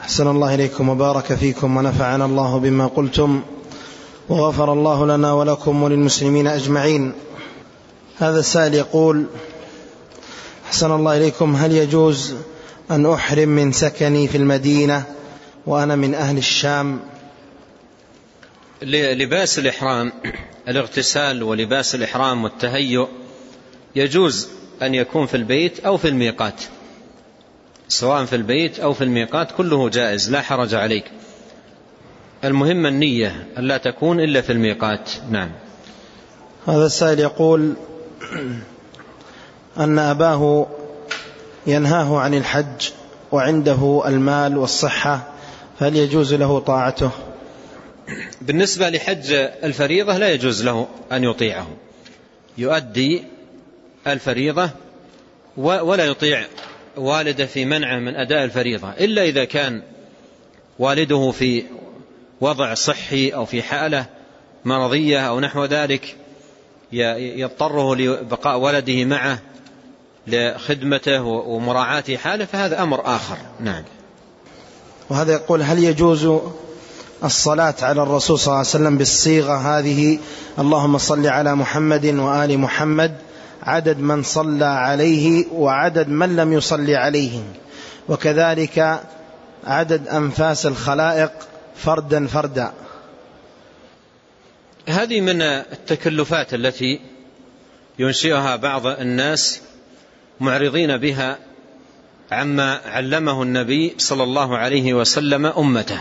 أحسن الله إليكم وبارك فيكم ونفعنا الله بما قلتم وغفر الله لنا ولكم وللمسلمين أجمعين. هذا السائل يقول أحسن الله إليكم هل يجوز أن أحرم من سكني في المدينة وأنا من أهل الشام؟ لباس الإحرام الاغتسال ولباس الإحرام والتهيؤ يجوز أن يكون في البيت أو في الميقات. سواء في البيت أو في الميقات كله جائز لا حرج عليك. المهم النية ألا تكون إلا في الميقات. نعم. هذا السائل يقول أن أباه ينهاه عن الحج وعنده المال والصحة فهل يجوز له طاعته؟ بالنسبة لحج الفريضة لا يجوز له أن يطيعه. يؤدي الفريضة ولا يطيع والده في منعه من أداء الفريضة إلا إذا كان والده في وضع صحي أو في حالة مرضية أو نحو ذلك يضطره لبقاء ولده معه لخدمته ومراعاة حاله فهذا أمر آخر. نعم. وهذا يقول هل يجوز الصلاة على الرسول صلى الله عليه وسلم بالصيغة هذه؟ اللهم صل على محمد وآل محمد عدد من صلى عليه وعدد من لم يصلي عليه. وكذلك عدد أنفاس الخلائق فردا فردا. هذه من التكلفات التي ينشئها بعض الناس معرضين بها عما علمه النبي صلى الله عليه وسلم أمته.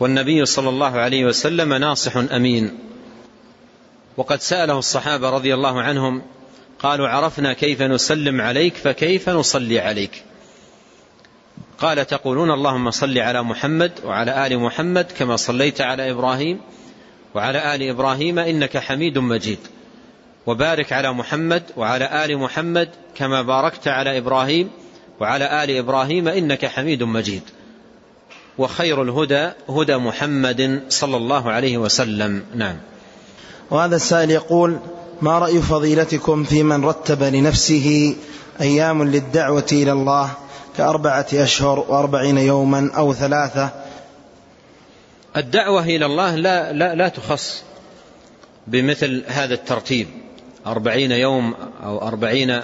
والنبي صلى الله عليه وسلم ناصح أمين. وقد سأله الصحابة رضي الله عنهم قالوا عرفنا كيف نسلم عليك فكيف نصلي عليك؟ قال تقولون اللهم صل على محمد وعلى آل محمد كما صليت على إبراهيم وعلى آل إبراهيم إنك حميد مجيد. وبارك على محمد وعلى آل محمد كما باركت على إبراهيم وعلى آل إبراهيم إنك حميد مجيد. وخير الهدى هدى محمد صلى الله عليه وسلم. نعم. وهذا السائل يقول ما رأي فضيلتكم في من رتب لنفسه أيام للدعوة إلى الله كأربعة أشهر وأربعين يوما أو ثلاثة؟ الدعوة إلى الله لا, لا, لا تخص بمثل هذا الترتيب أربعين يوم أو أربعين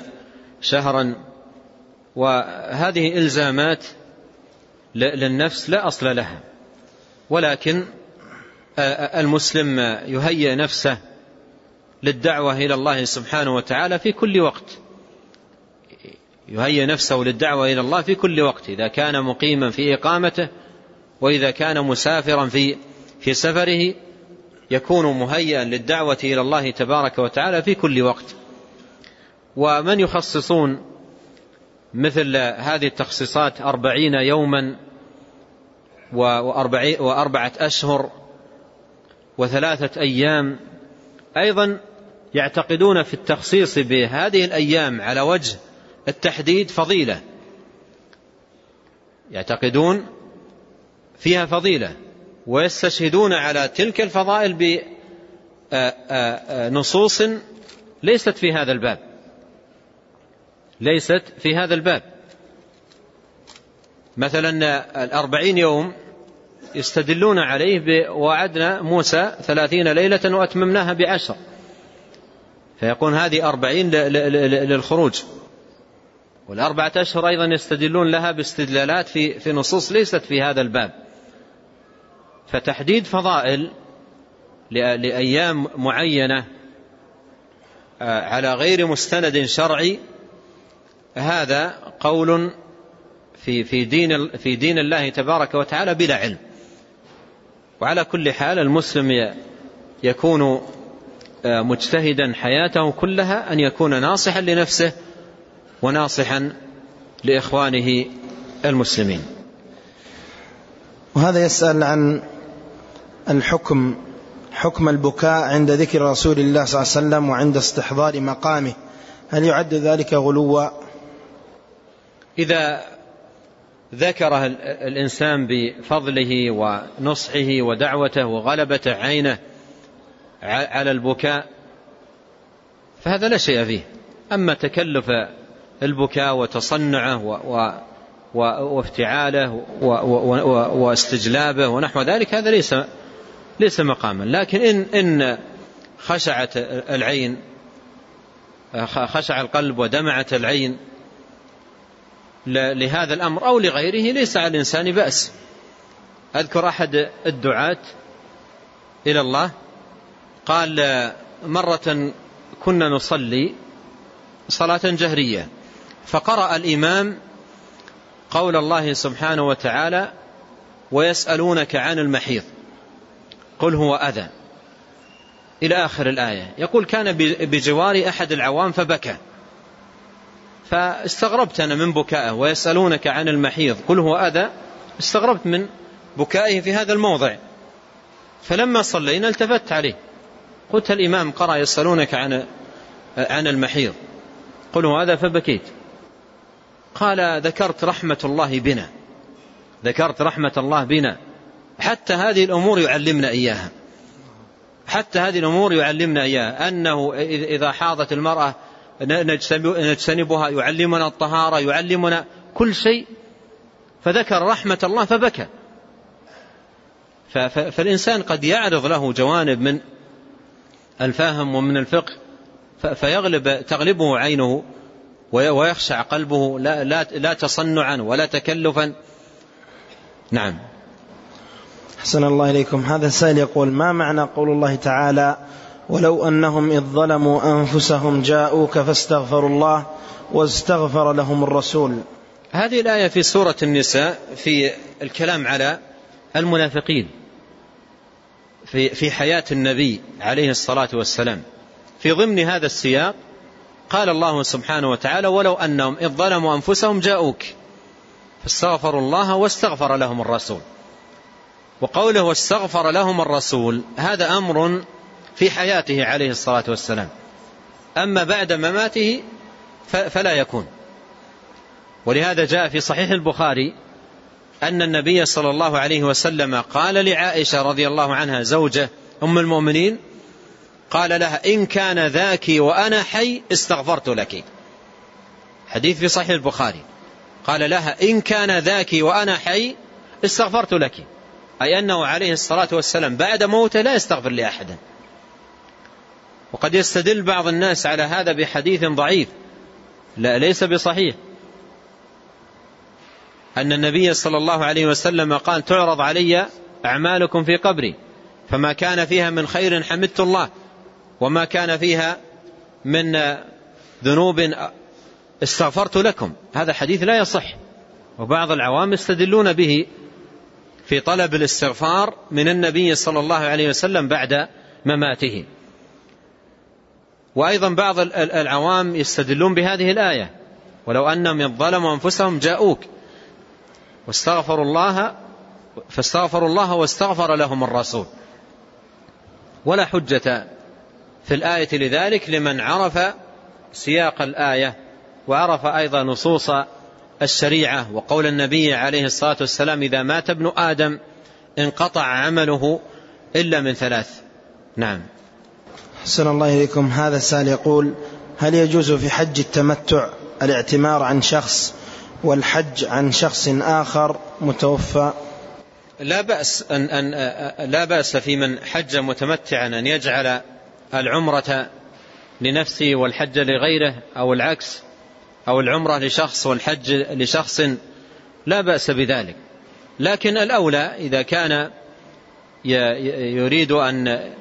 شهرا. وهذه إلزامات للنفس لا أصل لها ولكن المسلم يهيئ نفسه للدعوة إلى الله سبحانه وتعالى في كل وقت. يهيئ نفسه للدعوة إلى الله في كل وقت إذا كان مقيما في إقامته وإذا كان مسافرا في في سفره يكون مهيئا للدعوة إلى الله تبارك وتعالى في كل وقت. ومن يخصصون مثل هذه التخصيصات أربعين يوما وأربعة أشهر وثلاثة أيام أيضا يعتقدون في التخصيص بهذه الأيام على وجه التحديد فضيلة. يعتقدون فيها فضيلة ويستشهدون على تلك الفضائل بنصوص ليست في هذا الباب. ليست في هذا الباب. مثلا الأربعين يوم يستدلون عليه بوعدنا موسى ثلاثين ليلة وأتممناها بعشر. فيكون هذه أربعين للخروج. والأربعة أشهر أيضا يستدلون لها باستدلالات في, في نصوص ليست في هذا الباب. فتحديد فضائل لأيام معينة على غير مستند شرعي هذا قول في في دين في دين الله تبارك وتعالى بلا علم. وعلى كل حال المسلم يكون مجتهدا حياته كلها أن يكون ناصحا لنفسه وناصحا لإخوانه المسلمين. وهذا يسأل عن الحكم حكم البكاء عند ذكر رسول الله صلى الله عليه وسلم وعند استحضار مقامه. هل يعد ذلك غلوا؟ إذا ذكر الإنسان بفضله ونصحه ودعوته وغلبة عينه على البكاء فهذا لا شيء فيه. أما تكلف البكاء وتصنعه وافتعاله واستجلابه ونحو ذلك هذا ليس ليس مقاما. لكن إن, إن خشعت العين خشع القلب ودمعت العين لهذا الأمر أو لغيره ليس على الإنسان بأس. أذكر أحد الدعاة إلى الله قال مرة كنا نصلي صلاة جهرية فقرأ الإمام قول الله سبحانه وتعالى ويسألونك عن المحيض قل هو أذى. إلى آخر الآية يقول كان بجوار أحد العوام فبكى. فاستغربت أنا من بكائه ويسألونك عن المحيض. قل هو أذى؟ استغربت من بكائه في هذا الموضع. فلما صلينا التفت عليه. قلت الإمام قرأ يسألونك عن عن المحيض. قل هو هذا فبكيت. قال ذكرت رحمة الله بنا. ذكرت رحمة الله بنا. حتى هذه الأمور يعلمنا إياها. حتى هذه الأمور يعلمنا إياها. أنه إذا حاضت المرأة نجتنبها يعلمنا الطهارة يعلمنا كل شيء فذكر رحمة الله فبكى. فالإنسان قد يعرض له جوانب من الفهم ومن الفقه فيغلب تغلبه عينه ويخشع قلبه لا, لا, لا تصنعا ولا تكلفا. نعم. حسن الله إليكم. هذا السائل يقول ما معنى قول الله تعالى ولو أنهم إذ ظلموا أنفسهم جاءوك فاستغفروا الله واستغفر لهم الرسول. هذه الآية في سورة النساء في الكلام على المنافقين في في حياة النبي عليه الصلاة والسلام. في ضمن هذا السياق قال الله سبحانه وتعالى ولو أنهم إذ ظلموا أنفسهم جاءوك فاستغفروا الله واستغفر لهم الرسول. وقوله واستغفر لهم الرسول هذا أمر في حياته عليه الصلاة والسلام. أما بعد مماته فلا يكون. ولهذا جاء في صحيح البخاري أن النبي صلى الله عليه وسلم قال لعائشة رضي الله عنها زوجة أم المؤمنين قال لها إن كان ذاك وأنا حي استغفرت لك. حديث في صحيح البخاري. قال لها إن كان ذاك وأنا حي استغفرت لك. أي أنه عليه الصلاة والسلام بعد موته لا يستغفر لأحد وقد يستدل بعض الناس على هذا بحديث ضعيف. لا ليس بصحيح. أن النبي صلى الله عليه وسلم قال تعرض علي أعمالكم في قبري فما كان فيها من خير حمدت الله وما كان فيها من ذنوب استغفرت لكم. هذا حديث لا يصح. وبعض العوام يستدلون به في طلب الاستغفار من النبي صلى الله عليه وسلم بعد مماته. وأيضا بعض العوام يستدلون بهذه الآية. ولو أنهم يظلموا أنفسهم جاءوك. واستغفروا الله فاستغفروا الله واستغفر لهم الرسول. ولا حجة في الآية لذلك لمن عرف سياق الآية وعرف أيضا نصوص الشريعة وقول النبي عليه الصلاة والسلام إذا مات ابن آدم انقطع عمله إلا من ثلاث نعم. حسن الله إليكم. هذا السائل يقول هل يجوز في حج التمتع الاعتمار عن شخص والحج عن شخص آخر متوفى؟ لا بأس أن, أن لا بأس في من حج متمتعا أن يجعل العمرة لنفسه والحج لغيره أو العكس أو العمرة لشخص والحج لشخص. لا بأس بذلك. لكن الأولى إذا كان يريد أن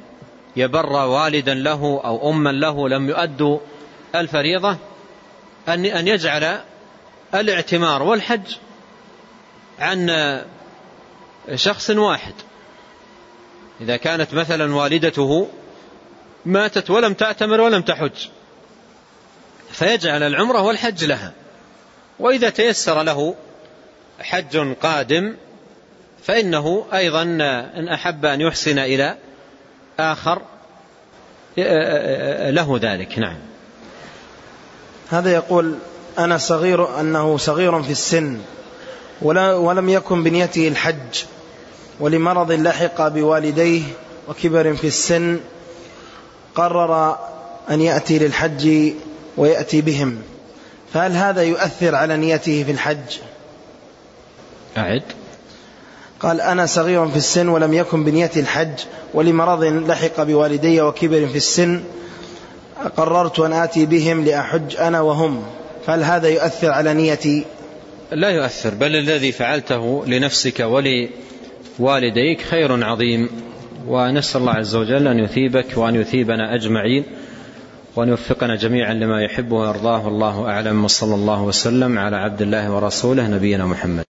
يبر والدا له أو أما له لم يؤدوا الفريضة أن يجعل الاعتمار والحج عن شخص واحد. إذا كانت مثلا والدته ماتت ولم تعتمر ولم تحج فيجعل العمرة والحج لها. وإذا تيسر له حج قادم فإنه أيضا إن أحب أن يحسن إلى آخر له ذلك نعم. هذا يقول أنا صغير أنه صغير في السن ولا ولم يكن بنيته الحج ولمرض لحق بوالديه وكبر في السن قرر أن يأتي للحج ويأتي بهم. فهل هذا يؤثر على نيته في الحج؟ أعد. قال أنا صغير في السن ولم يكن بنية الحج ولمرض لحق بوالدي وكبر في السن قررت أن آتي بهم لأحج أنا وهم. فهل هذا يؤثر على نيتي؟ لا يؤثر بل الذي فعلته لنفسك ولوالديك خير عظيم. ونسأل الله عز وجل أن يثيبك وأن يثيبنا أجمعين وأن يوفقنا جميعا لما يحب ويرضاه. الله أعلم. وصلى الله وسلم على عبد الله ورسوله نبينا محمد.